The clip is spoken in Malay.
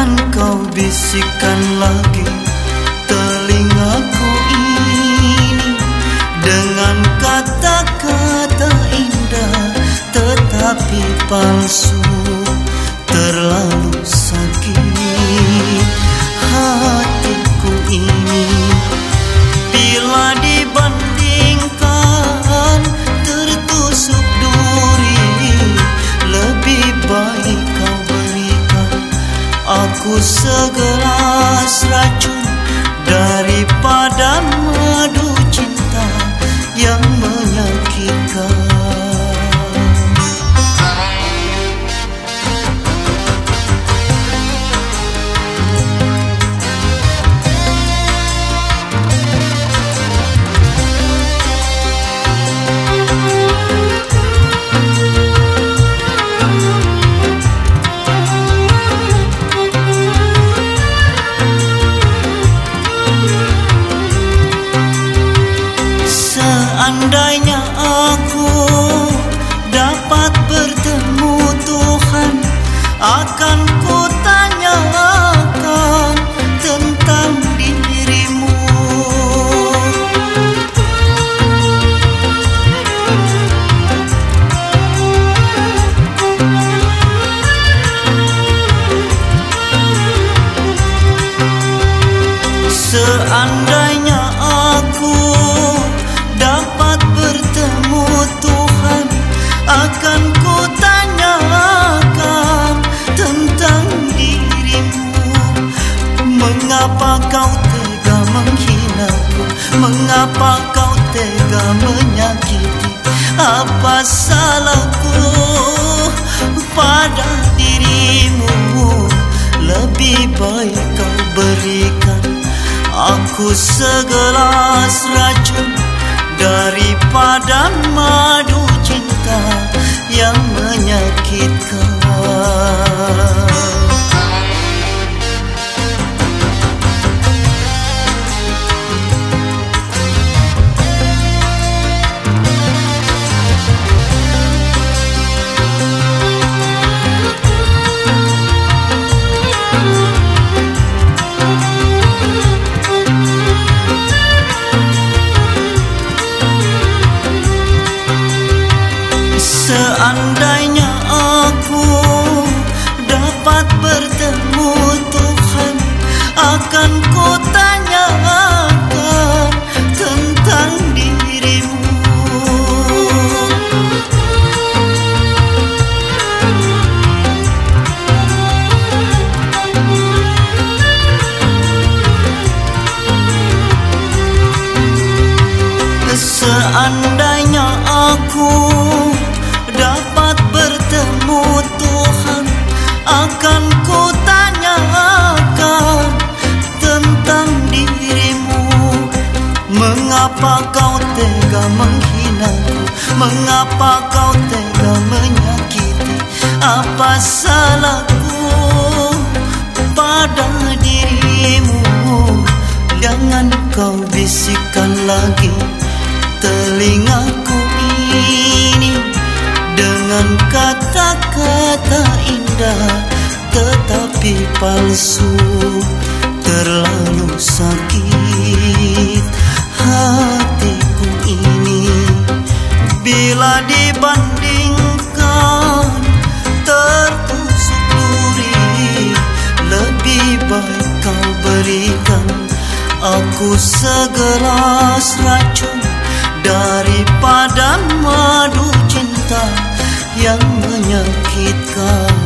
Jangan kau bisikan lagi telingaku ini. Dengan kata-kata indah tetapi palsu aku segelas racun Daripada madu cinta yang Seandainya aku dapat bertemu Tuhan Akan ku tanyakan tentang dirimu. Mengapa kau tega menghinaku? Mengapa kau tega menyakiti? Apa salahku pada dirimu? Lebih baik Aku segelas racun daripada Seandainya aku dapat bertemu Tuhan Akan ku tanyakan tentang dirimu. Seandainya aku bertemu Tuhan Akan ku tanyakan tentang dirimu. Mengapa kau tega menghinaku Mengapa kau tega menyakiti? Apa salahku pada dirimu? Jangan kau bisikan lagi telingaku kata-kata indah tetapi palsu terlalu sakit. Hatiku ini bila dibandingkan tertusuk duri lebih baik kau berikan aku segelas racun daripada madu cinta yang menyakitkan